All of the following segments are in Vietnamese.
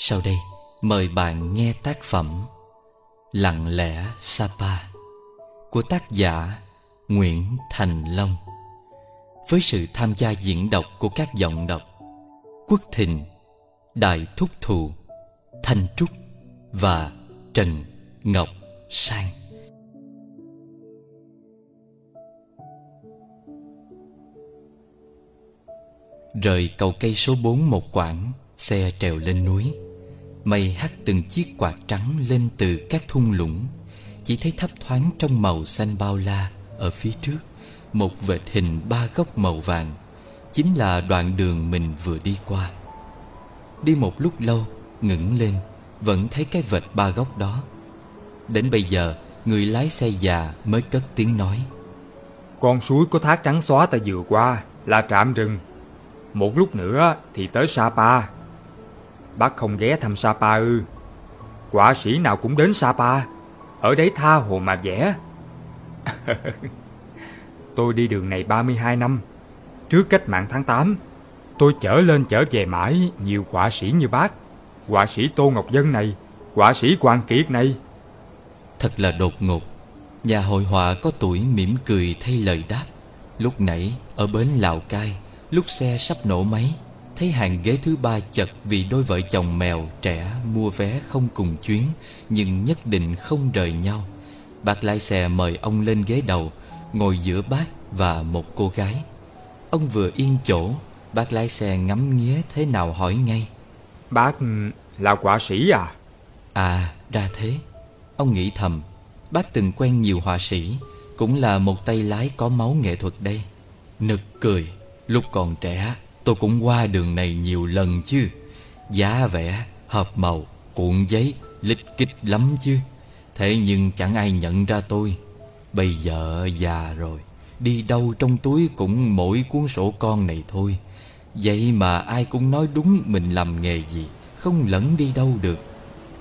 Sau đây, mời bạn nghe tác phẩm Lặng lẽ Sapa Của tác giả Nguyễn Thành Long. Với sự tham gia diễn đọc của các giọng đọc, Quốc Thịnh Đại Thúc Thù, Thanh Trúc Và Trần Ngọc Sang. Rời cầu cây số 4 một quãng, Xe trèo lên núi. Mây hắt từng chiếc quạt trắng lên từ các thung lũng. Chỉ thấy thấp thoáng trong màu xanh bao la Ở phía trước, Một vệt hình ba góc màu vàng. Chính là đoạn đường mình vừa đi qua. Đi một lúc lâu, ngẩng lên, Vẫn thấy cái vệt ba góc đó. Đến bây giờ, Người lái xe già mới cất tiếng nói. Con suối có thác trắng xóa ta vừa qua, Là trạm rừng. Một lúc nữa thì tới Sapa. Bác không ghé thăm Sapa ư. Quả sĩ nào cũng đến Sapa. Ở đấy tha hồ mà vẽ Tôi đi đường này 32 năm. Trước cách mạng tháng 8 Tôi chở lên chở về mãi Nhiều quả sĩ như bác. Quả sĩ Tô Ngọc Dân này, quả sĩ Quang Kiệt này. Thật là đột ngột. Nhà hội họa có tuổi mỉm cười thay lời đáp. Lúc nãy, ở bến Lào Cai, Lúc xe sắp nổ máy Thấy hàng ghế thứ ba chật vì đôi vợ chồng mèo trẻ mua vé không cùng chuyến Nhưng nhất định không rời nhau. Bác lái xe mời ông lên ghế đầu Ngồi giữa bác và một cô gái. Ông vừa yên chỗ Bác lái xe ngắm nghía thế nào hỏi ngay. Bác là họa sĩ à? À ra thế. Ông nghĩ thầm Bác từng quen nhiều họa sĩ Cũng là một tay lái có máu nghệ thuật đây. Nực cười Lúc còn trẻ Tôi cũng qua đường này nhiều lần chứ. Giá vẽ, hợp màu, cuộn giấy Lít kích lắm chứ. Thế nhưng chẳng ai nhận ra tôi. Bây giờ già rồi Đi đâu trong túi cũng mỗi cuốn sổ con này thôi. Vậy mà ai cũng nói đúng mình làm nghề gì Không lẫn đi đâu được.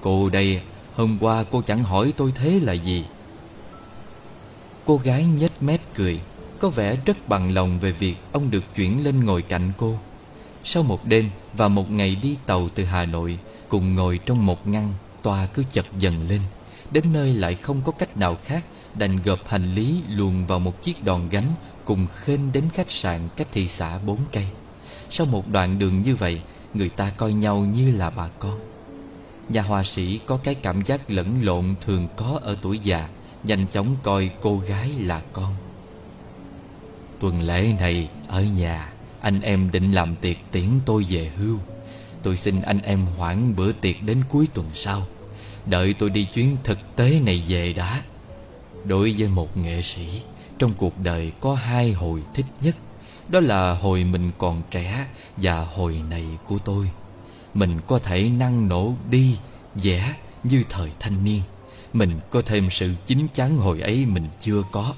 Cô đây Hôm qua cô chẳng hỏi tôi thế là gì. Cô gái nhếch mép cười. Có vẻ rất bằng lòng về việc Ông được chuyển lên ngồi cạnh cô. Sau một đêm và một ngày đi tàu từ Hà Nội, Cùng ngồi trong một ngăn, Toa cứ chật dần lên. Đến nơi lại không có cách nào khác Đành gộp hành lý luồn vào một chiếc đòn gánh Cùng khênh đến khách sạn cách thị xã bốn cây. Sau một đoạn đường như vậy, Người ta coi nhau như là bà con. Nhà họa sĩ có cái cảm giác lẫn lộn thường có ở tuổi già, Nhanh chóng coi cô gái là con. Tuần lễ này ở nhà. Anh em định làm tiệc tiễn tôi về hưu. Tôi xin anh em hoãn bữa tiệc đến cuối tuần sau. Đợi tôi đi chuyến thực tế này về đã. Đối với một nghệ sĩ Trong cuộc đời có hai hồi thích nhất. Đó là hồi mình còn trẻ Và hồi này của tôi. Mình có thể năng nổ đi Vẽ như thời thanh niên. Mình có thêm sự chín chắn hồi ấy mình chưa có.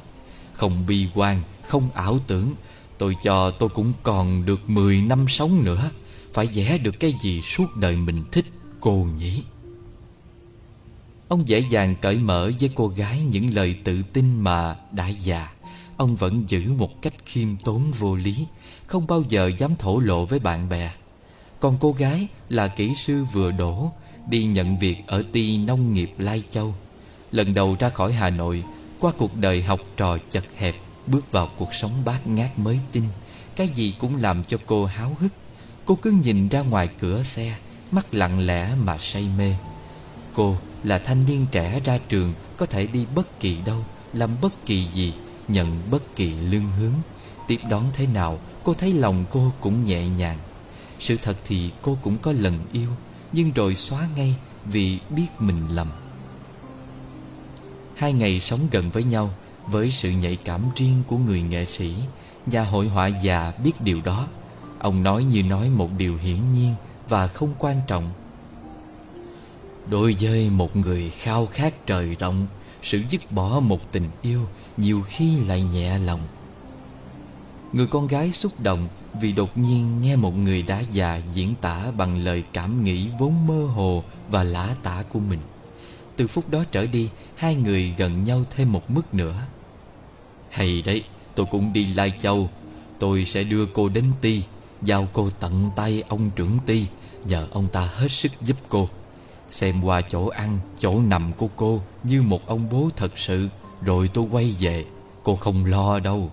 Không bi quan, không ảo tưởng. Tôi cho tôi cũng còn được 10 năm sống nữa. Phải vẽ được cái gì suốt đời mình thích, cô nhỉ? Ông dễ dàng cởi mở với cô gái những lời tự tin mà đã già. Ông vẫn giữ một cách khiêm tốn vô lý, Không bao giờ dám thổ lộ với bạn bè. Còn cô gái là kỹ sư vừa đổ, Đi nhận việc ở ty nông nghiệp Lai Châu. Lần đầu ra khỏi Hà Nội, Qua cuộc đời học trò chật hẹp. Bước vào cuộc sống bát ngát mới tinh. Cái gì cũng làm cho cô háo hức. Cô cứ nhìn ra ngoài cửa xe, Mắt lặng lẽ mà say mê. Cô là thanh niên trẻ ra trường, Có thể đi bất kỳ đâu, Làm bất kỳ gì, Nhận bất kỳ lương hướng. Tiếp đón thế nào, Cô thấy lòng cô cũng nhẹ nhàng. Sự thật thì cô cũng có lần yêu, Nhưng rồi xóa ngay Vì biết mình lầm. Hai ngày sống gần với nhau với sự nhạy cảm riêng của người nghệ sĩ Nhà hội họa già biết điều đó, Ông nói như nói một điều hiển nhiên Và không quan trọng. Đối với một người khao khát trời rộng, Sự dứt bỏ một tình yêu Nhiều khi lại nhẹ lòng. Người con gái xúc động Vì đột nhiên nghe một người đã già diễn tả Bằng lời cảm nghĩ vốn mơ hồ Và lã tả của mình. Từ phút đó trở đi, Hai người gần nhau thêm một mức nữa. Hay đấy Tôi cũng đi Lai Châu. Tôi sẽ đưa cô đến Ti Giao cô tận tay ông trưởng Ti Nhờ ông ta hết sức giúp cô. Xem qua chỗ ăn, chỗ nằm của cô Như một ông bố thật sự Rồi tôi quay về. Cô không lo đâu.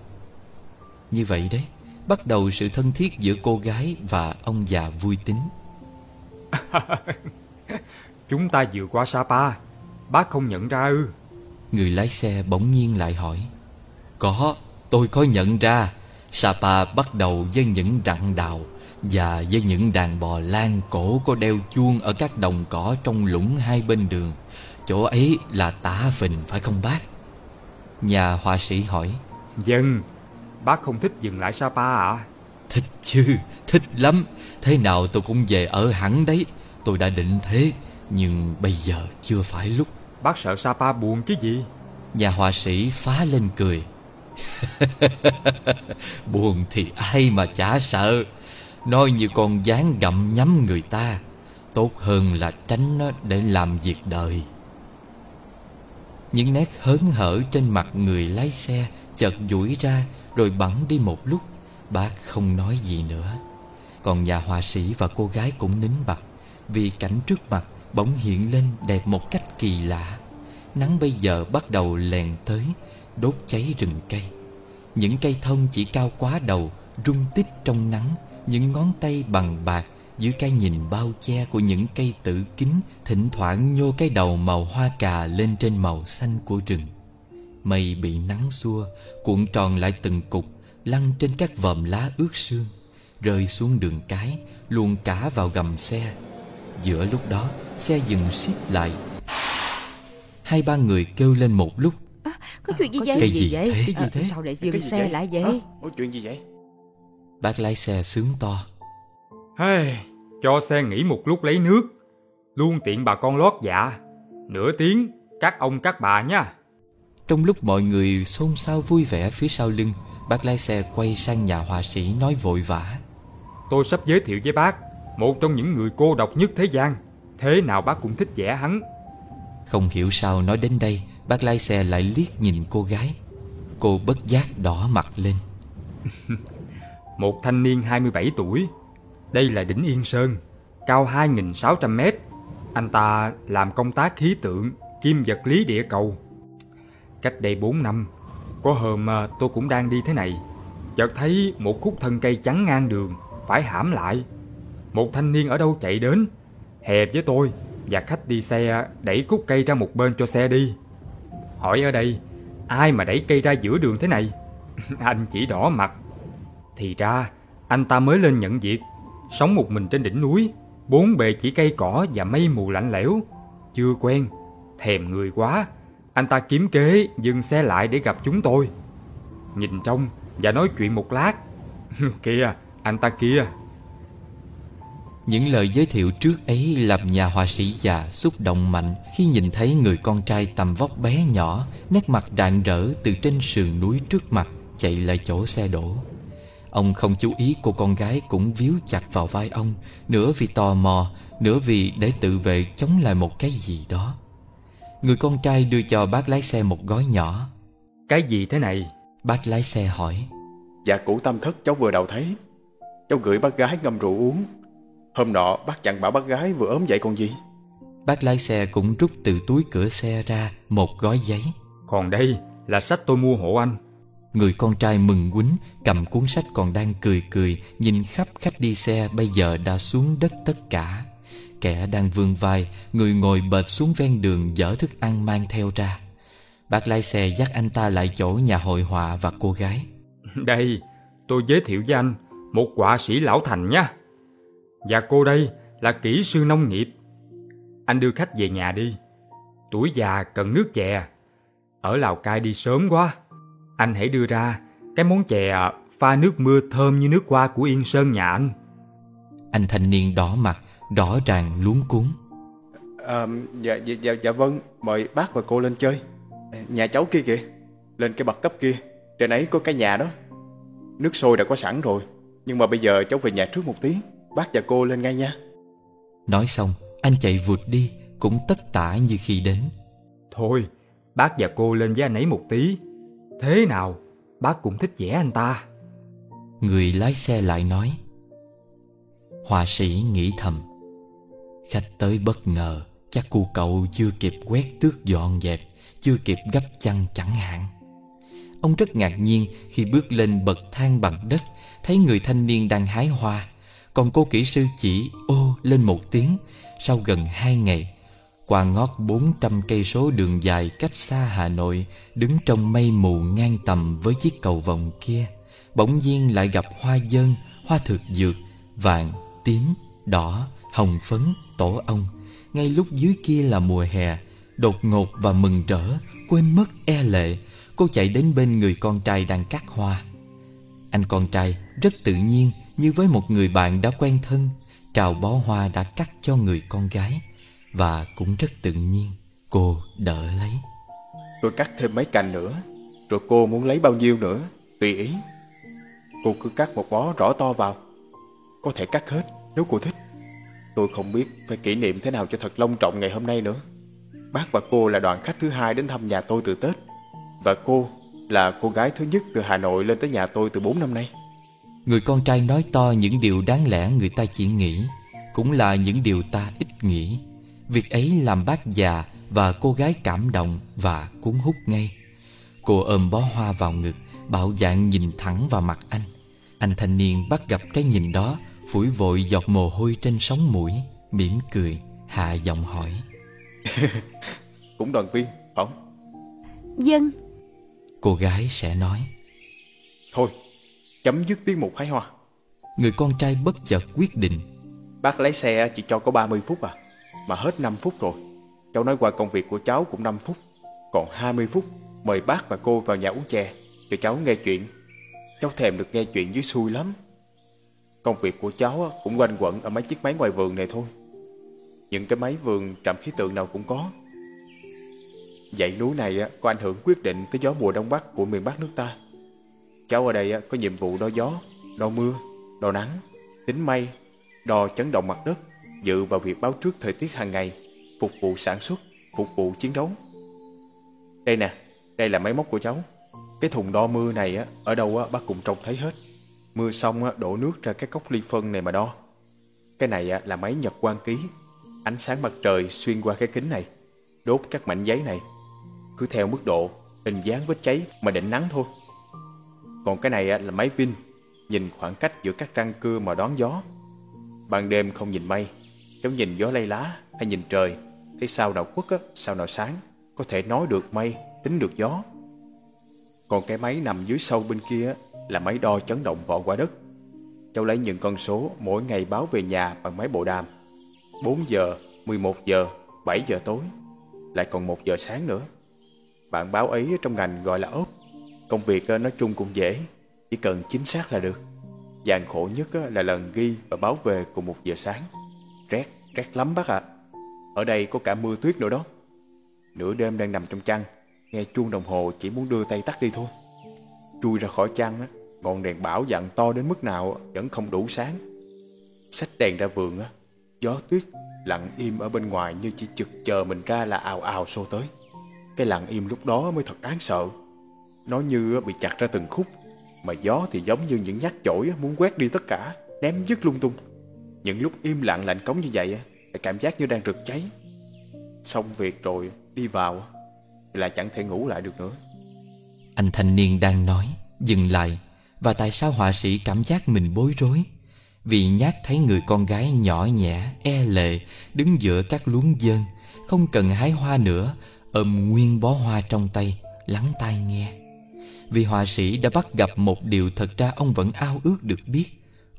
Như vậy đấy Bắt đầu sự thân thiết giữa cô gái Và ông già vui tính. Chúng ta vừa qua Sapa Bác không nhận ra ư? Người lái xe bỗng nhiên lại hỏi Có, tôi có nhận ra Sapa bắt đầu với những rặng đào Và với những đàn bò lan cổ có đeo chuông Ở các đồng cỏ trong lũng hai bên đường Chỗ ấy là tả phình phải không bác? Nhà họa sĩ hỏi Dân, bác không thích dừng lại Sapa à? Thích chứ, thích lắm Thế nào tôi cũng về ở hẳn đấy Tôi đã định thế Nhưng bây giờ chưa phải lúc Bác sợ Sapa buồn chứ gì Nhà họa sĩ phá lên cười. Buồn thì ai mà chả sợ. Nói như con dán gặm nhắm người ta, Tốt hơn là tránh nó để làm việc đời. Những nét hớn hở trên mặt người lái xe Chợt duỗi ra rồi bắn đi một lúc, Bác không nói gì nữa. Còn nhà họa sĩ và cô gái cũng nín bặt Vì cảnh trước mặt bỗng hiện lên đẹp một cách kỳ lạ. Nắng bây giờ bắt đầu lèn tới Đốt cháy rừng cây. Những cây thông chỉ cao quá đầu, Rung tích trong nắng. Những ngón tay bằng bạc, Dưới cái nhìn bao che của những cây tử kính Thỉnh thoảng nhô cái đầu màu hoa cà Lên trên màu xanh của rừng. Mây bị nắng xua, Cuộn tròn lại từng cục, Lăn trên các vòm lá ướt sương, Rơi xuống đường cái, Luồn cả vào gầm xe. Giữa lúc đó, Xe dừng xít lại. Hai ba người kêu lên một lúc à, Có chuyện gì à, vậy? Cái gì vậy? Cái gì à, thế? Sao lại dừng xe vậy? lại vậy? À, có chuyện gì vậy? Bác lái xe sướng to hey, Cho xe nghỉ một lúc lấy nước Luôn tiện bà con lót dạ Nửa tiếng các ông các bà nha Trong lúc mọi người xôn xao vui vẻ phía sau lưng Bác lái xe quay sang nhà họa sĩ nói vội vã Tôi sắp giới thiệu với bác Một trong những người cô độc nhất thế gian Thế nào bác cũng thích vẽ hắn Không hiểu sao nói đến đây Bác lái xe lại liếc nhìn cô gái. Cô bất giác đỏ mặt lên. Một thanh niên 27 tuổi. Đây là đỉnh Yên Sơn, Cao 2.600 mét. Anh ta làm công tác khí tượng, Kim vật lý địa cầu. Cách đây 4 năm, Có hôm à, tôi cũng đang đi thế này. Chợt thấy một khúc thân cây trắng ngang đường, Phải hãm lại. Một thanh niên ở đâu chạy đến Hẹp với tôi Và khách đi xe, đẩy khúc cây ra một bên cho xe đi. Hỏi ở đây, Ai mà đẩy cây ra giữa đường thế này? Anh chỉ đỏ mặt. Thì ra, anh ta mới lên nhận việc. Sống một mình trên đỉnh núi, Bốn bề chỉ cây cỏ và mây mù lạnh lẽo. Chưa quen, Thèm người quá. Anh ta kiếm kế, dừng xe lại để gặp chúng tôi. Nhìn trông và nói chuyện một lát. Kìa, anh ta kia những lời giới thiệu trước ấy làm nhà họa sĩ già xúc động mạnh Khi nhìn thấy người con trai tầm vóc bé nhỏ Nét mặt rạng rỡ từ trên sườn núi trước mặt Chạy lại chỗ xe đổ. Ông không chú ý cô con gái cũng víu chặt vào vai ông Nửa vì tò mò Nửa vì để tự vệ chống lại một cái gì đó. Người con trai đưa cho bác lái xe một gói nhỏ. Cái gì thế này? Bác lái xe hỏi. Dạ cũ tâm thất cháu vừa đầu thấy. Cháu gửi bác gái ngâm rượu uống Hôm nọ bác chẳng bảo bác gái vừa ốm dậy còn gì. Bác lái xe cũng rút từ túi cửa xe ra một gói giấy. Còn đây là sách tôi mua hộ anh. Người con trai mừng quýnh cầm cuốn sách còn đang cười cười Nhìn khắp khách đi xe bây giờ đã xuống đất tất cả. Kẻ đang vươn vai Người ngồi bệt xuống ven đường dở thức ăn mang theo ra. Bác lái xe dắt anh ta lại chỗ nhà hội họa và cô gái. Đây tôi giới thiệu với anh Một họa sĩ lão thành nha Và cô đây là kỹ sư nông nghiệp. Anh đưa khách về nhà đi. Tuổi già cần nước chè. Ở Lào Cai đi sớm quá. Anh hãy đưa ra Cái món chè pha nước mưa thơm như nước hoa của Yên Sơn nhà anh. Anh thanh niên đỏ mặt Rõ ràng luống cuốn à, dạ, dạ, dạ, dạ vâng Mời bác và cô lên chơi. Nhà cháu kia kìa Lên cái bậc cấp kia. Trên ấy có cái nhà đó. Nước sôi đã có sẵn rồi Nhưng mà bây giờ cháu về nhà trước một tiếng Bác và cô lên ngay nha. Nói xong anh chạy vụt đi Cũng tất tả như khi đến. Thôi bác và cô lên với anh ấy một tí. Thế nào bác cũng thích vẽ anh ta. Người lái xe lại nói. Họa sĩ nghĩ thầm. Khách tới bất ngờ Chắc cu cậu chưa kịp quét tước dọn dẹp Chưa kịp gấp chăn chẳng hạn. Ông rất ngạc nhiên khi bước lên bậc thang bằng đất Thấy người thanh niên đang hái hoa còn cô kỹ sư chỉ ô lên một tiếng. Sau gần hai ngày Qua ngót 400 cây số đường dài cách xa Hà Nội Đứng trong mây mù ngang tầm với chiếc cầu vòng kia Bỗng nhiên lại gặp hoa dơn, hoa thực dược Vàng, tím, đỏ, hồng phấn, tổ ong. Ngay lúc dưới kia là mùa hè Đột ngột và mừng rỡ Quên mất e lệ Cô chạy đến bên người con trai đang cắt hoa. Anh con trai rất tự nhiên như với một người bạn đã quen thân, Trào bó hoa đã cắt cho người con gái, Và cũng rất tự nhiên, Cô đỡ lấy. Tôi cắt thêm mấy cành nữa, Rồi cô muốn lấy bao nhiêu nữa, Tùy ý. Cô cứ cắt một bó rõ to vào, Có thể cắt hết, nếu cô thích. Tôi không biết phải kỷ niệm thế nào cho thật long trọng ngày hôm nay nữa. Bác và cô là đoàn khách thứ hai đến thăm nhà tôi từ Tết, Và cô là cô gái thứ nhất từ Hà Nội lên tới nhà tôi từ 4 năm nay. Người con trai nói to những điều đáng lẽ người ta chỉ nghĩ Cũng là những điều ta ít nghĩ. Việc ấy làm bác già và cô gái cảm động và cuốn hút ngay. Cô ôm bó hoa vào ngực Bạo dạng nhìn thẳng vào mặt anh. Anh thanh niên bắt gặp cái nhìn đó Phủi vội giọt mồ hôi trên sống mũi mỉm cười hạ giọng hỏi. Cũng đoàn viên, phải không? Dân. Cô gái sẽ nói. Thôi, chấm dứt tiết mục hái hoa. Người con trai bất chợt quyết định. Bác lấy xe chỉ cho có 30 phút à Mà hết 5 phút rồi. Cháu nói qua công việc của cháu cũng 5 phút Còn 20 phút Mời bác và cô vào nhà uống chè Cho cháu nghe chuyện. Cháu thèm được nghe chuyện dưới xuôi lắm. Công việc của cháu cũng quanh quẩn Ở mấy chiếc máy ngoài vườn này thôi. Những cái máy vườn trạm khí tượng nào cũng có. Dãy núi này có ảnh hưởng quyết định Tới gió mùa đông bắc của miền Bắc nước ta Cháu ở đây có nhiệm vụ đo gió Đo mưa, đo nắng Tính mây, đo chấn động mặt đất Dự vào việc báo trước thời tiết hàng ngày Phục vụ sản xuất, phục vụ chiến đấu. Đây nè, đây là máy móc của cháu. Cái thùng đo mưa này ở đâu bác cũng trông thấy hết. Mưa xong đổ nước ra cái cốc ly phân này mà đo. Cái này là máy nhật quang ký. Ánh sáng mặt trời xuyên qua cái kính này Đốt các mảnh giấy này. Cứ theo mức độ, hình dáng vết cháy mà định nắng thôi. Còn cái này là máy Vin Nhìn khoảng cách giữa các răng cưa mà đón gió. Ban đêm không nhìn mây Cháu nhìn gió lay lá hay nhìn trời. Thấy sao nào khuất á, sao nào sáng Có thể nói được mây, tính được gió. Còn cái máy nằm dưới sâu bên kia Là máy đo chấn động vỏ quả đất. Cháu lấy những con số mỗi ngày báo về nhà bằng máy bộ đàm. 4 giờ, 11 giờ, 7 giờ tối Lại còn 1 giờ sáng nữa. Bạn báo ấy trong ngành gọi là ốp. Công việc ờ, nói chung cũng dễ Chỉ cần chính xác là được. Gian khổ nhất ờ, là lần ghi và báo về cùng một giờ sáng. Rét, rét lắm bác ạ. Ở đây có cả mưa tuyết nữa đó. Nửa đêm đang nằm trong chăn Nghe chuông đồng hồ chỉ muốn đưa tay tắt đi thôi. Chui ra khỏi chăn á Ngọn đèn bảo dặn to đến mức nào Vẫn không đủ sáng. Xách đèn ra vườn á Gió tuyết lặng im ở bên ngoài Như chỉ chực chờ mình ra là ào ào xô tới. Cái lặng im lúc đó mới thật đáng sợ. Nó như bị chặt ra từng khúc. Mà gió thì giống như những nhát chổi muốn quét đi tất cả, Ném dứt lung tung. Những lúc im lặng lạnh cống như vậy Là cảm giác như đang rực cháy. Xong việc rồi đi vào Thì lại chẳng thể ngủ lại được nữa. Anh thanh niên đang nói, Dừng lại, Và tại sao họa sĩ cảm giác mình bối rối? Vì nhát thấy người con gái nhỏ nhẹ E lệ, Đứng giữa các luống dơn, Không cần hái hoa nữa, Ôm nguyên bó hoa trong tay, Lắng tai nghe. Vì họa sĩ đã bắt gặp một điều thật ra ông vẫn ao ước được biết.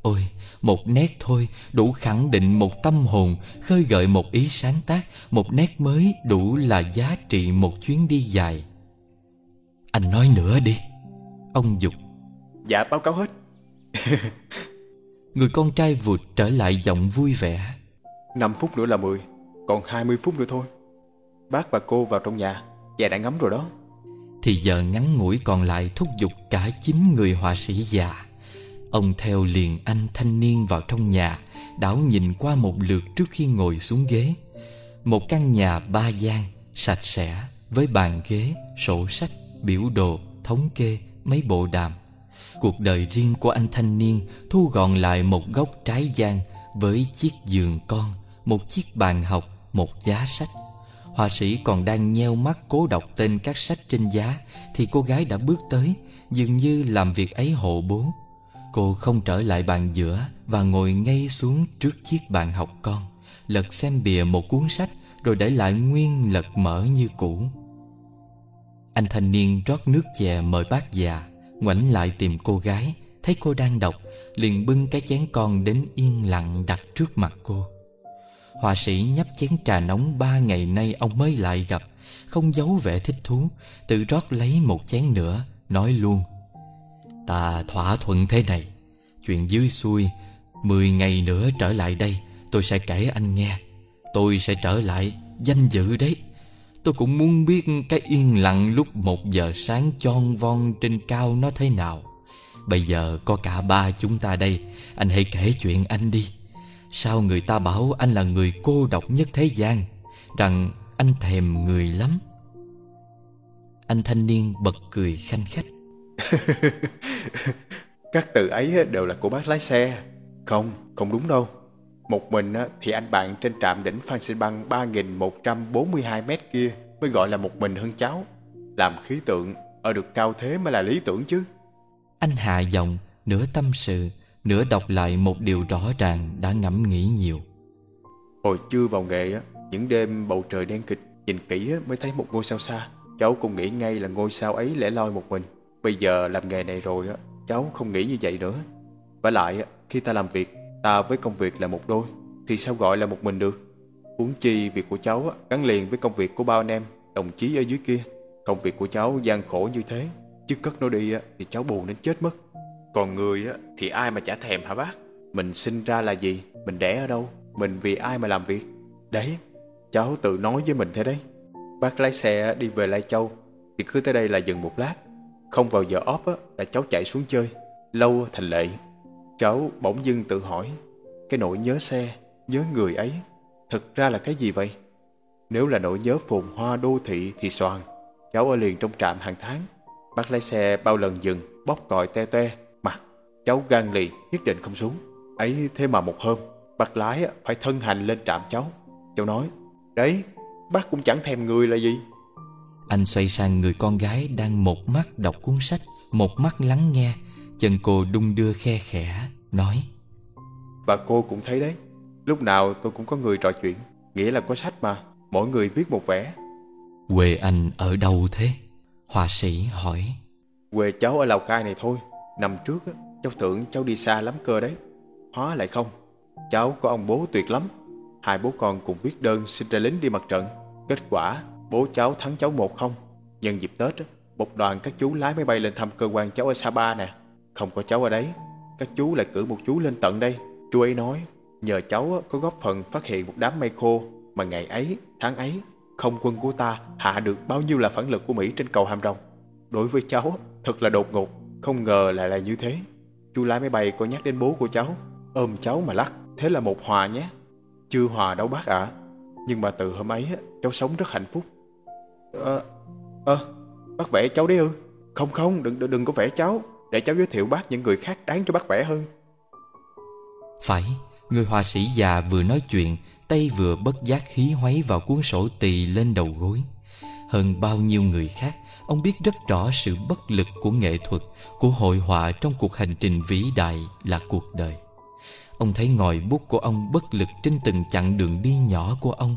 Ôi, một nét thôi đủ khẳng định một tâm hồn Khơi gợi một ý sáng tác Một nét mới đủ là giá trị một chuyến đi dài. Anh nói nữa đi. Ông dục. Dạ báo cáo hết. Người con trai vụt trở lại giọng vui vẻ. 5 phút nữa là 10 Còn 20 phút nữa thôi. Bác và cô vào trong nhà Dạ đã ngắm rồi đó thì giờ ngắn ngủi còn lại thúc giục cả chính người họa sĩ già. Ông theo liền anh thanh niên vào trong nhà Đảo nhìn qua một lượt trước khi ngồi xuống ghế. Một căn nhà ba gian Sạch sẽ Với bàn ghế, sổ sách, biểu đồ, thống kê, mấy bộ đàm. Cuộc đời riêng của anh thanh niên Thu gọn lại một góc trái gian Với chiếc giường con Một chiếc bàn học Một giá sách. Họa sĩ còn đang nheo mắt cố đọc tên các sách trên giá, Thì cô gái đã bước tới, Dường như làm việc ấy hộ bố. Cô không trở lại bàn giữa Và ngồi ngay xuống trước chiếc bàn học con, Lật xem bìa một cuốn sách Rồi để lại nguyên lật mở như cũ. Anh thanh niên rót nước chè mời bác già, Ngoảnh lại tìm cô gái, Thấy cô đang đọc, Liền bưng cái chén con đến yên lặng đặt trước mặt cô. Họa sĩ nhấp chén trà nóng ba ngày nay ông mới lại gặp, Không giấu vẻ thích thú, Tự rót lấy một chén nữa, Nói luôn. Ta thỏa thuận thế này, Chuyện dưới xuôi, Mười ngày nữa trở lại đây, Tôi sẽ kể anh nghe. Tôi sẽ trở lại, danh dự đấy. Tôi cũng muốn biết cái yên lặng lúc một giờ sáng tròn von trên cao nó thế nào. Bây giờ có cả ba chúng ta đây, Anh hãy kể chuyện anh đi. Sao người ta bảo anh là người cô độc nhất thế gian Rằng anh thèm người lắm? Anh thanh niên bật cười khanh khách. Các từ ấy đều là của bác lái xe. Không, không đúng đâu. Một mình thì anh bạn trên trạm đỉnh Phan Xi Băng 3142 mét kia Mới gọi là một mình hơn cháu. Làm khí tượng Ở được cao thế mới là lý tưởng chứ. Anh hạ giọng Nửa tâm sự Nửa đọc lại một điều rõ ràng Đã ngẫm nghĩ nhiều. Hồi chưa vào nghề á, Những đêm bầu trời đen kịch, Nhìn kỹ mới thấy một ngôi sao xa. Cháu cũng nghĩ ngay là ngôi sao ấy lẻ loi một mình. Bây giờ làm nghề này rồi á, Cháu không nghĩ như vậy nữa. Và lại khi ta làm việc, Ta với công việc là một đôi, Thì sao gọi là một mình được? Huống chi việc của cháu gắn liền với công việc của bao anh em, Đồng chí ở dưới kia. Công việc của cháu gian khổ như thế, Chứ cất nó đi thì cháu buồn đến chết mất. Còn người thì ai mà chả thèm hả bác? Mình sinh ra là gì? Mình đẻ ở đâu? Mình vì ai mà làm việc? Đấy Cháu tự nói với mình thế đấy. Bác lái xe đi về Lai Châu Thì cứ tới đây là dừng một lát. Không vào giờ óp là cháu chạy xuống chơi. Lâu thành lệ. Cháu bỗng dưng tự hỏi Cái nỗi nhớ xe, nhớ người ấy Thực ra là cái gì vậy? Nếu là nỗi nhớ phồn hoa đô thị thì soàn Cháu ở liền trong trạm hàng tháng. Bác lái xe bao lần dừng bóp còi te te cháu gan lì nhất định không xuống. Ấy thế mà một hôm Bác lái phải thân hành lên trạm cháu. Cháu nói Đấy bác cũng chẳng thèm người là gì. Anh xoay sang người con gái Đang một mắt đọc cuốn sách Một mắt lắng nghe. Chân cô đung đưa khe khẽ Nói Và cô cũng thấy đấy. Lúc nào tôi cũng có người trò chuyện Nghĩa là có sách mà. Mỗi người viết một vẻ Quê anh ở đâu thế? Họa sĩ hỏi. Quê cháu ở Lào Cai này thôi. Năm trước cháu tưởng cháu đi xa lắm cơ đấy. Hóa lại không Cháu có ông bố tuyệt lắm. Hai bố con cùng viết đơn xin ra lính đi mặt trận. Kết quả bố cháu thắng cháu một không. Nhân dịp Tết Một đoàn các chú lái máy bay lên thăm cơ quan cháu ở Sapa nè. Không có cháu ở đấy Các chú lại cử một chú lên tận đây. Chú ấy nói Nhờ cháu có góp phần phát hiện một đám mây khô Mà ngày ấy, tháng ấy Không quân của ta hạ được bao nhiêu là phản lực của Mỹ trên cầu Hàm Rồng. Đối với cháu thật là đột ngột Không ngờ lại là như thế. Chú lái máy bay có nhắc đến bố của cháu. Ôm cháu mà lắc Thế là một hòa nhé. Chưa hòa đâu bác ạ. Nhưng mà từ hôm ấy cháu sống rất hạnh phúc. Ờ à, Bác vẽ cháu đấy ư? Không không đừng, đừng đừng có vẽ cháu. Để cháu giới thiệu bác những người khác đáng cho bác vẽ hơn. Phải Người họa sĩ già vừa nói chuyện Tay vừa bất giác khí hoáy vào cuốn sổ tỳ lên đầu gối. Hơn bao nhiêu người khác Ông biết rất rõ sự bất lực của nghệ thuật Của hội họa trong cuộc hành trình vĩ đại là cuộc đời. Ông thấy ngòi bút của ông bất lực trên từng chặng đường đi nhỏ của ông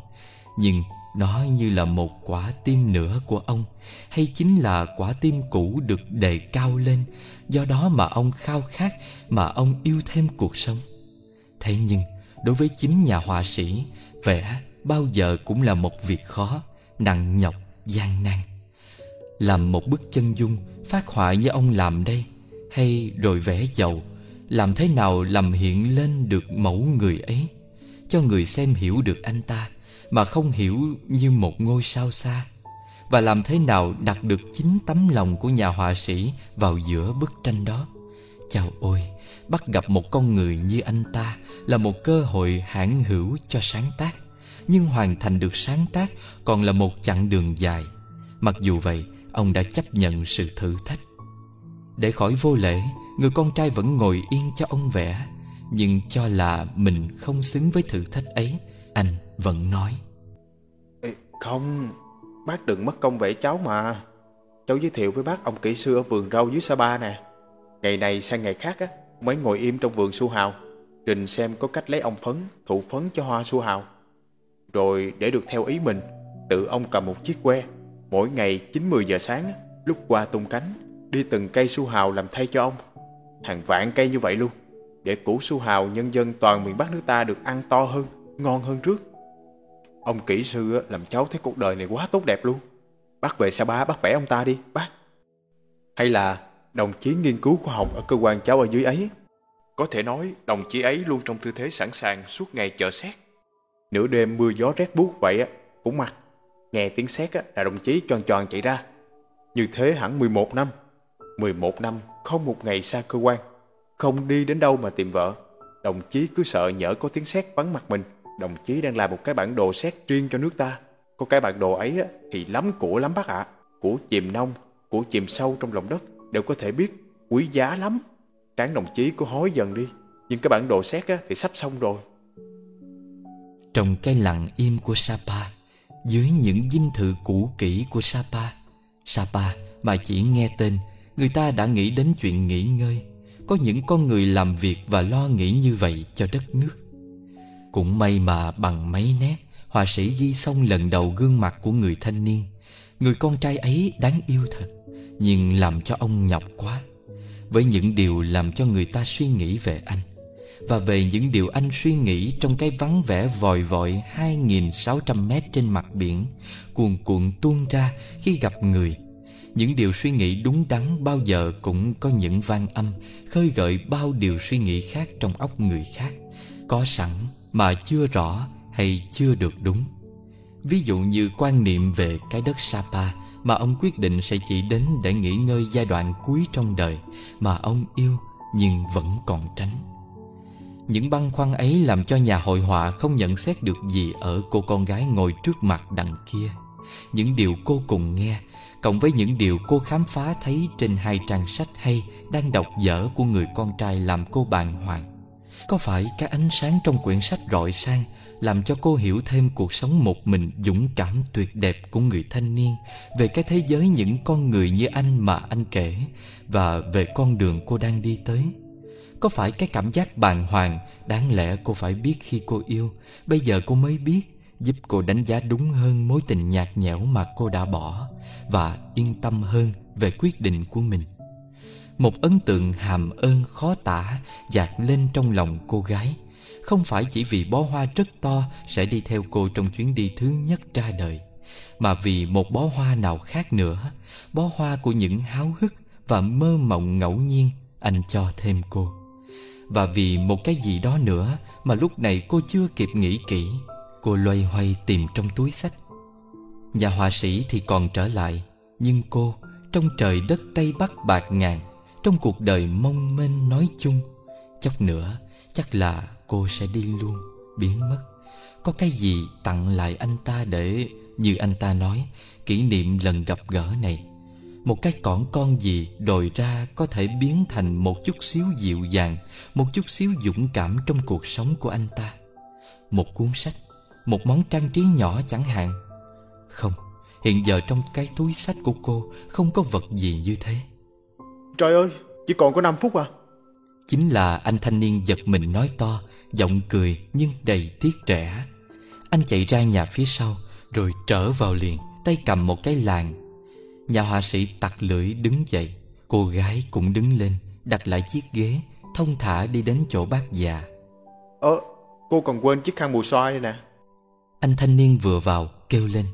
Nhưng nó như là một quả tim nữa của ông Hay chính là quả tim cũ được đề cao lên Do đó mà ông khao khát Mà ông yêu thêm cuộc sống. Thế nhưng đối với chính nhà họa sĩ Vẽ bao giờ cũng là một việc khó Nặng nhọc, gian nan. Làm một bức chân dung, Phát họa như ông làm đây. Hay rồi vẽ dầu, Làm thế nào làm hiện lên được mẫu người ấy? Cho người xem hiểu được anh ta, Mà không hiểu như một ngôi sao xa. Và làm thế nào đặt được chính tấm lòng của nhà họa sĩ Vào giữa bức tranh đó? Chào ôi, Bắt gặp một con người như anh ta Là một cơ hội hãn hữu cho sáng tác. Nhưng hoàn thành được sáng tác Còn là một chặng đường dài. Mặc dù vậy Ông đã chấp nhận sự thử thách. Để khỏi vô lễ Người con trai vẫn ngồi yên cho ông vẽ. Nhưng cho là mình không xứng với thử thách ấy Anh vẫn nói. Ê, Không Bác đừng mất công vẽ cháu mà. Cháu giới thiệu với bác ông kỹ sư ở vườn rau dưới Sapa nè. Ngày này sang ngày khác á Mới ngồi im trong vườn su hào. Trình xem có cách lấy ong phấn Thụ phấn cho hoa su hào. Rồi để được theo ý mình Tự ông cầm một chiếc que. Mỗi ngày 9-10 giờ sáng, Lúc qua tung cánh, Đi từng cây su hào làm thay cho ông. Hàng vạn cây như vậy luôn, Để củ su hào nhân dân toàn miền Bắc nước ta được ăn to hơn, Ngon hơn trước. Ông kỹ sư làm cháu thấy cuộc đời này quá tốt đẹp luôn. Bác về Sapa bác vẽ ông ta đi, bác. Hay là đồng chí nghiên cứu khoa học ở cơ quan cháu ở dưới ấy. Có thể nói đồng chí ấy luôn trong tư thế sẵn sàng suốt ngày chờ xét. Nửa đêm mưa gió rét buốt vậy á, cũng mặc Nghe tiếng sét là đồng chí tròn tròn chạy ra. Như thế hẳn 11 năm. 11 năm không một ngày xa cơ quan. Không đi đến đâu mà tìm vợ. Đồng chí cứ sợ nhỡ có tiếng sét bắn mặt mình. Đồng chí đang làm một cái bản đồ xét riêng cho nước ta. Có cái bản đồ ấy thì lắm của lắm bác ạ. Của chìm nông, của chìm sâu trong lòng đất Đều có thể biết, quý giá lắm. Tráng đồng chí cứ hối dần đi. Nhưng cái bản đồ xét thì sắp xong rồi. Trong cái lặng im của Sapa dưới những dinh thự cũ kỹ của Sapa. Sapa mà chỉ nghe tên, Người ta đã nghĩ đến chuyện nghỉ ngơi. Có những con người làm việc và lo nghĩ như vậy cho đất nước. Cũng may mà bằng mấy nét, Họa sĩ ghi xong lần đầu gương mặt của người thanh niên. Người con trai ấy đáng yêu thật, Nhưng làm cho ông nhọc quá. Với những điều làm cho người ta suy nghĩ về anh và về những điều anh suy nghĩ Trong cái vắng vẻ vòi vội 2.600 mét trên mặt biển, Cuồn cuộn tuôn ra khi gặp người. Những điều suy nghĩ đúng đắn bao giờ cũng có những vang âm, khơi gợi bao điều suy nghĩ khác trong óc người khác. Có sẵn mà chưa rõ hay chưa được đúng. Ví dụ như quan niệm về cái đất sapa mà ông quyết định sẽ chỉ đến để nghỉ ngơi giai đoạn cuối trong đời mà ông yêu nhưng vẫn còn tránh những băn khoăn ấy làm cho nhà hội họa không nhận xét được gì ở cô con gái ngồi trước mặt đằng kia. Những điều cô cùng nghe, Cộng với những điều cô khám phá thấy trên hai trang sách hay Đang đọc dở của người con trai làm cô bàng hoàng. Có phải cái ánh sáng trong quyển sách rọi sang Làm cho cô hiểu thêm cuộc sống một mình dũng cảm tuyệt đẹp của người thanh niên Về cái thế giới những con người như anh mà anh kể Và về con đường cô đang đi tới? Có phải cái cảm giác bàng hoàng Đáng lẽ cô phải biết khi cô yêu Bây giờ cô mới biết giúp cô đánh giá đúng hơn mối tình nhạt nhẽo mà cô đã bỏ và yên tâm hơn về quyết định của mình. Một ấn tượng hàm ơn khó tả dạt lên trong lòng cô gái, không phải chỉ vì bó hoa rất to sẽ đi theo cô trong chuyến đi thứ nhất ra đời, mà vì một bó hoa nào khác nữa, bó hoa của những háo hức và mơ mộng ngẫu nhiên anh cho thêm cô. Và vì một cái gì đó nữa mà lúc này cô chưa kịp nghĩ kỹ, Cô loay hoay tìm trong túi sách. Nhà họa sĩ thì còn trở lại, Nhưng cô, trong trời đất Tây Bắc bạc ngàn, Trong cuộc đời mong mênh nói chung, Chốc nữa chắc là cô sẽ đi luôn, Biến mất. Có cái gì tặng lại anh ta để, Như anh ta nói, Kỷ niệm lần gặp gỡ này. Một cái cỏn con gì đòi ra Có thể biến thành một chút xíu dịu dàng Một chút xíu dũng cảm Trong cuộc sống của anh ta? Một cuốn sách một món trang trí nhỏ chẳng hạn? Không Hiện giờ trong cái túi sách của cô Không có vật gì như thế. Trời ơi Chỉ còn có 5 phút à? Chính là anh thanh niên giật mình nói to Giọng cười nhưng đầy tiếc trẻ Anh chạy ra nhà phía sau Rồi trở vào liền Tay cầm một cái làng Nhà họa sĩ tặc lưỡi đứng dậy. Cô gái cũng đứng lên Đặt lại chiếc ghế Thông thả đi đến chỗ bác già. Ờ cô còn quên chiếc khăn mùi xoa đây nè. Anh thanh niên vừa vào kêu lên.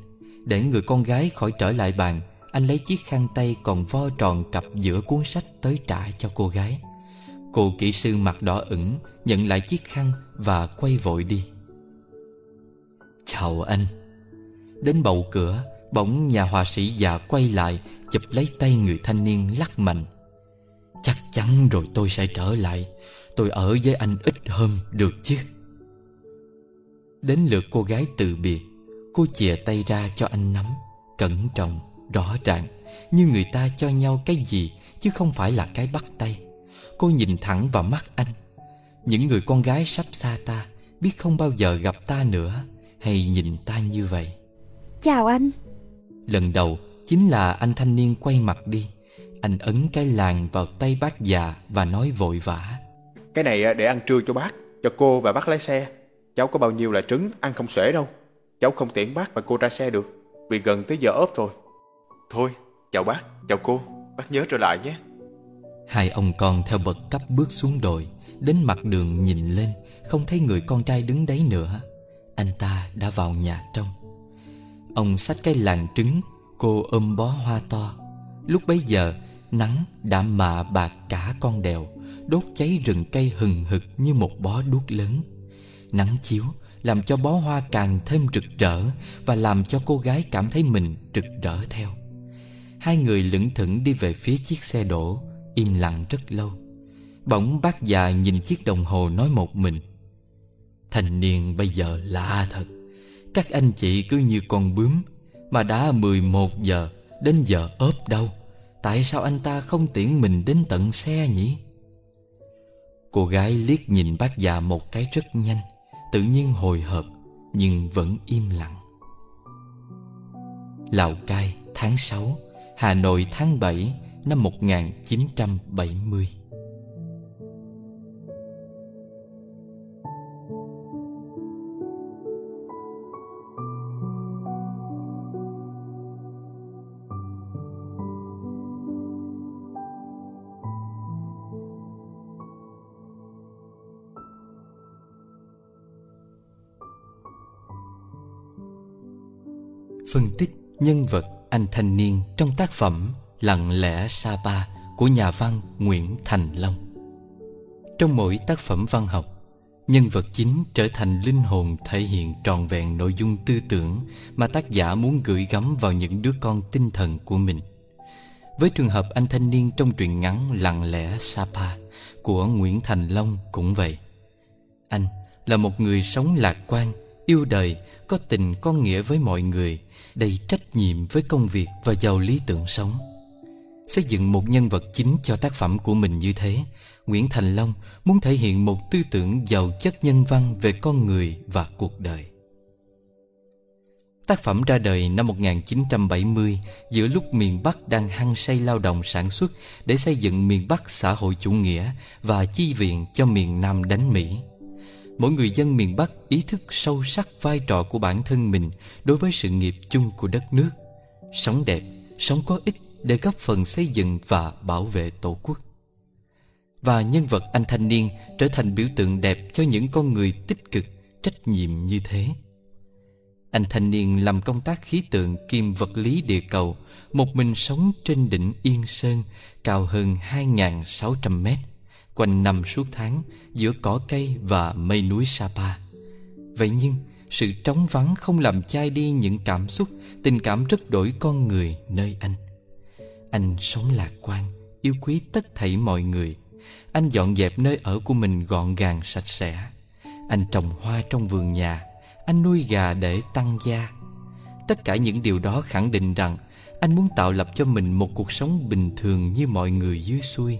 Để người con gái khỏi trở lại bàn Anh lấy chiếc khăn tay còn vo tròn cặp giữa cuốn sách tới trả cho cô gái. Cô kỹ sư mặt đỏ ửng Nhận lại chiếc khăn và quay vội đi. Chào anh. Đến bầu cửa Bỗng nhà họa sĩ già quay lại Chụp lấy tay người thanh niên lắc mạnh. Chắc chắn rồi tôi sẽ trở lại. Tôi ở với anh ít hôm được chứ? Đến lượt cô gái từ biệt Cô chìa tay ra cho anh nắm Cẩn trọng, rõ ràng Như người ta cho nhau cái gì Chứ không phải là cái bắt tay. Cô nhìn thẳng vào mắt anh. Những người con gái sắp xa ta Biết không bao giờ gặp ta nữa Hay nhìn ta như vậy? Chào anh. Lần đầu chính là anh thanh niên quay mặt đi. Anh ấn cái làng vào tay bác già Và nói vội vã. Cái này để ăn trưa cho bác Cho cô và bác lái xe. Cháu có bao nhiêu là trứng ăn không xuể đâu. Cháu không tiễn bác và cô ra xe được Vì gần tới giờ ốp rồi. Thôi chào bác chào cô. Bác nhớ trở lại nhé. Hai ông con theo bậc cấp bước xuống đồi Đến mặt đường nhìn lên Không thấy người con trai đứng đấy nữa. Anh ta đã vào nhà trong Ông xách cái làng trứng, Cô ôm bó hoa to. Lúc bấy giờ, Nắng đã mạ bạc cả con đèo, Đốt cháy rừng cây hừng hực như một bó đuốc lớn. Nắng chiếu làm cho bó hoa càng thêm rực rỡ Và làm cho cô gái cảm thấy mình rực rỡ theo. Hai người lững thững đi về phía chiếc xe đổ, Im lặng rất lâu. Bỗng bác già nhìn chiếc đồng hồ nói một mình. Thành niên bây giờ lạ thật. Các anh chị cứ như con bướm Mà đã 11 giờ, Đến giờ ốp đâu? Tại sao anh ta không tiễn mình đến tận xe nhỉ? Cô gái liếc nhìn bác già một cái rất nhanh, Tự nhiên hồi hộp, Nhưng vẫn im lặng. Lào Cai tháng 6 Hà Nội tháng 7 năm 1970 Phân tích nhân vật anh thanh niên trong tác phẩm Lặng lẽ Sapa của nhà văn Nguyễn Thành Long. Trong mỗi tác phẩm văn học, nhân vật chính trở thành linh hồn thể hiện trọn vẹn nội dung tư tưởng mà tác giả muốn gửi gắm vào những đứa con tinh thần của mình. Với trường hợp anh thanh niên trong truyện ngắn Lặng lẽ Sapa của Nguyễn Thành Long cũng vậy. Anh là một người sống lạc quan, yêu đời, có tình có nghĩa với mọi người, đầy trách nhiệm với công việc và giàu lý tưởng sống. Xây dựng một nhân vật chính cho tác phẩm của mình như thế Nguyễn Thành Long muốn thể hiện một tư tưởng giàu chất nhân văn về con người và cuộc đời Tác phẩm ra đời năm 1970 giữa lúc miền Bắc đang hăng say lao động sản xuất để xây dựng miền Bắc xã hội chủ nghĩa và chi viện cho miền Nam đánh Mỹ. Mỗi người dân miền Bắc ý thức sâu sắc vai trò của bản thân mình đối với sự nghiệp chung của đất nước. Sống đẹp, sống có ích để góp phần xây dựng và bảo vệ tổ quốc. Và nhân vật anh thanh niên trở thành biểu tượng đẹp cho những con người tích cực, trách nhiệm như thế. Anh thanh niên làm công tác khí tượng kim vật lý địa cầu, một mình sống trên đỉnh Yên Sơn, cao hơn 2.600 mét, quanh năm suốt tháng giữa cỏ cây và mây núi Sapa. Vậy nhưng, sự trống vắng không làm chai đi những cảm xúc, tình cảm rất đổi con người nơi anh. Anh sống lạc quan Yêu quý tất thảy mọi người Anh dọn dẹp nơi ở của mình gọn gàng sạch sẽ Anh trồng hoa trong vườn nhà Anh nuôi gà để tăng gia Tất cả những điều đó khẳng định rằng anh muốn tạo lập cho mình một cuộc sống bình thường như mọi người dưới xuôi.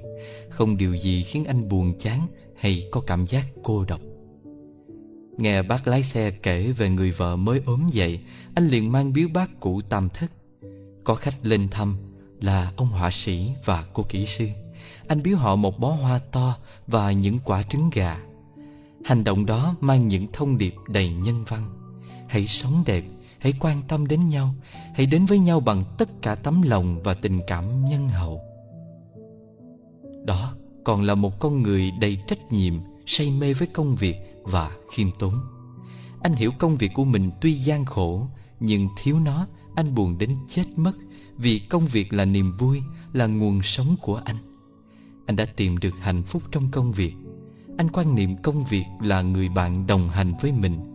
Không điều gì khiến anh buồn chán hay có cảm giác cô độc. Nghe bác lái xe kể về người vợ mới ốm dậy Anh liền mang biếu bác cụ tam thất. Có khách lên thăm là ông họa sĩ và cô kỹ sư. Anh biếu họ một bó hoa to và những quả trứng gà. Hành động đó mang những thông điệp đầy nhân văn. Hãy sống đẹp, hãy quan tâm đến nhau. Hãy đến với nhau bằng tất cả tấm lòng và tình cảm nhân hậu. Đó còn là một con người đầy trách nhiệm, Say mê với công việc và khiêm tốn. Anh hiểu công việc của mình tuy gian khổ, Nhưng thiếu nó, anh buồn đến chết mất vì công việc là niềm vui, Là nguồn sống của anh. Anh đã tìm được hạnh phúc trong công việc. Anh quan niệm công việc là người bạn đồng hành với mình.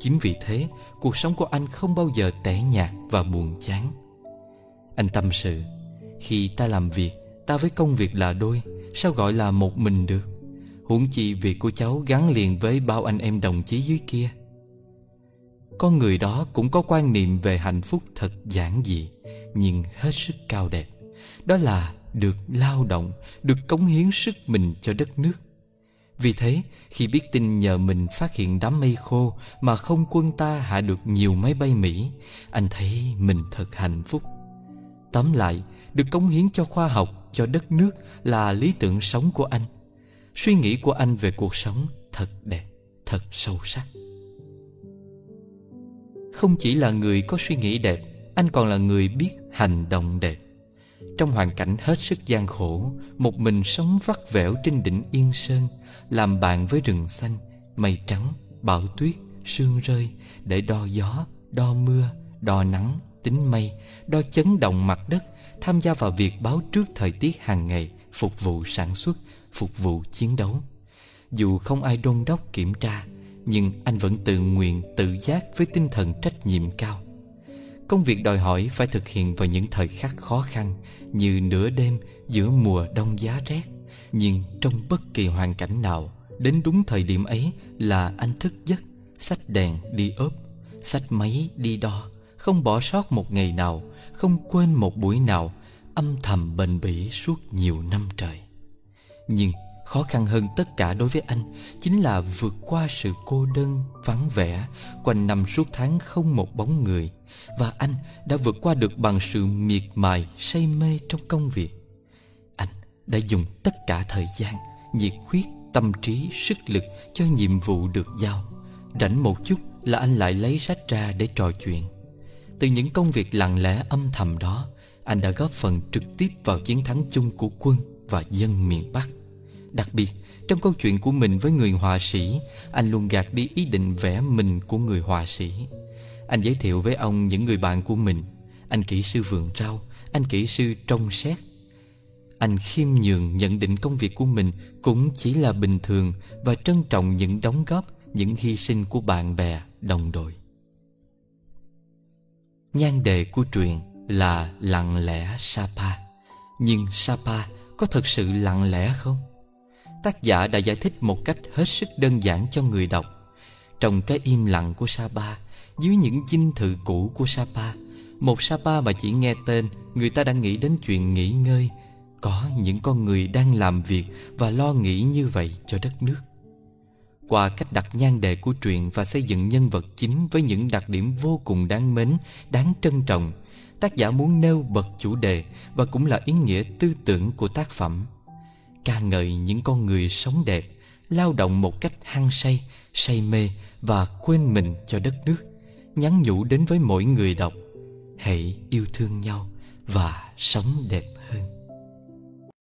Chính vì thế, Cuộc sống của anh không bao giờ tẻ nhạt và buồn chán. Anh tâm sự, Khi ta làm việc, Ta với công việc là đôi, Sao gọi là một mình được? Huống chi việc của cháu gắn liền với bao anh em đồng chí dưới kia. Con người đó cũng có quan niệm về hạnh phúc thật giản dị, nhưng hết sức cao đẹp. Đó là được lao động, Được cống hiến sức mình cho đất nước. Vì thế khi biết tin nhờ mình phát hiện đám mây khô Mà không quân ta hạ được nhiều máy bay Mỹ Anh thấy mình thật hạnh phúc. Tóm lại Được cống hiến cho khoa học, cho đất nước Là lý tưởng sống của anh. Suy nghĩ của anh về cuộc sống Thật đẹp, thật sâu sắc. Không chỉ là người có suy nghĩ đẹp Anh còn là người biết hành động đẹp. Trong hoàn cảnh hết sức gian khổ Một mình sống vắt vẻo trên đỉnh Yên Sơn làm bạn với rừng xanh Mây trắng, bão tuyết, sương rơi Để đo gió, đo mưa, đo nắng, tính mây Đo chấn động mặt đất Tham gia vào việc báo trước thời tiết hàng ngày Phục vụ sản xuất, phục vụ chiến đấu. Dù không ai đôn đốc kiểm tra Nhưng anh vẫn tự nguyện, tự giác với tinh thần trách nhiệm cao. Công việc đòi hỏi phải thực hiện vào những thời khắc khó khăn Như nửa đêm giữa mùa đông giá rét. Nhưng trong bất kỳ hoàn cảnh nào Đến đúng thời điểm ấy là anh thức giấc Xách đèn đi ốp Xách máy đi đo Không bỏ sót một ngày nào Không quên một buổi nào Âm thầm bền bỉ suốt nhiều năm trời. Nhưng khó khăn hơn tất cả đối với anh Chính là vượt qua sự cô đơn, vắng vẻ Quanh năm suốt tháng không một bóng người. Và anh đã vượt qua được bằng sự miệt mài, say mê trong công việc đã dùng tất cả thời gian, nhiệt huyết, tâm trí, sức lực cho nhiệm vụ được giao Rảnh một chút là anh lại lấy sách ra để trò chuyện Từ những công việc lặng lẽ âm thầm đó Anh đã góp phần trực tiếp vào chiến thắng chung của quân và dân miền Bắc Đặc biệt, trong câu chuyện của mình với người họa sĩ, anh luôn gạt đi ý định vẽ mình của người họa sĩ. Anh giới thiệu với ông những người bạn của mình, anh kỹ sư vườn rau, anh kỹ sư trông xét. Anh khiêm nhường nhận định công việc của mình cũng chỉ là bình thường và trân trọng những đóng góp, những hy sinh của bạn bè, đồng đội. Nhan đề của truyện là Lặng lẽ Sapa. Nhưng Sapa có thật sự lặng lẽ không? Tác giả đã giải thích một cách hết sức đơn giản cho người đọc Trong cái im lặng của Sapa Dưới những dinh thự cũ của Sapa Một Sapa mà chỉ nghe tên Người ta đã nghĩ đến chuyện nghỉ ngơi có những con người đang làm việc Và lo nghĩ như vậy cho đất nước. Qua cách đặt nhan đề của truyện Và xây dựng nhân vật chính Với những đặc điểm vô cùng đáng mến, Đáng trân trọng, Tác giả muốn nêu bật chủ đề Và cũng là ý nghĩa tư tưởng của tác phẩm. Ca ngợi những con người sống đẹp, lao động một cách hăng say say mê và quên mình cho đất nước, nhắn nhủ đến với mỗi người đọc. Hãy yêu thương nhau và sống đẹp. hơn